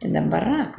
Это барак.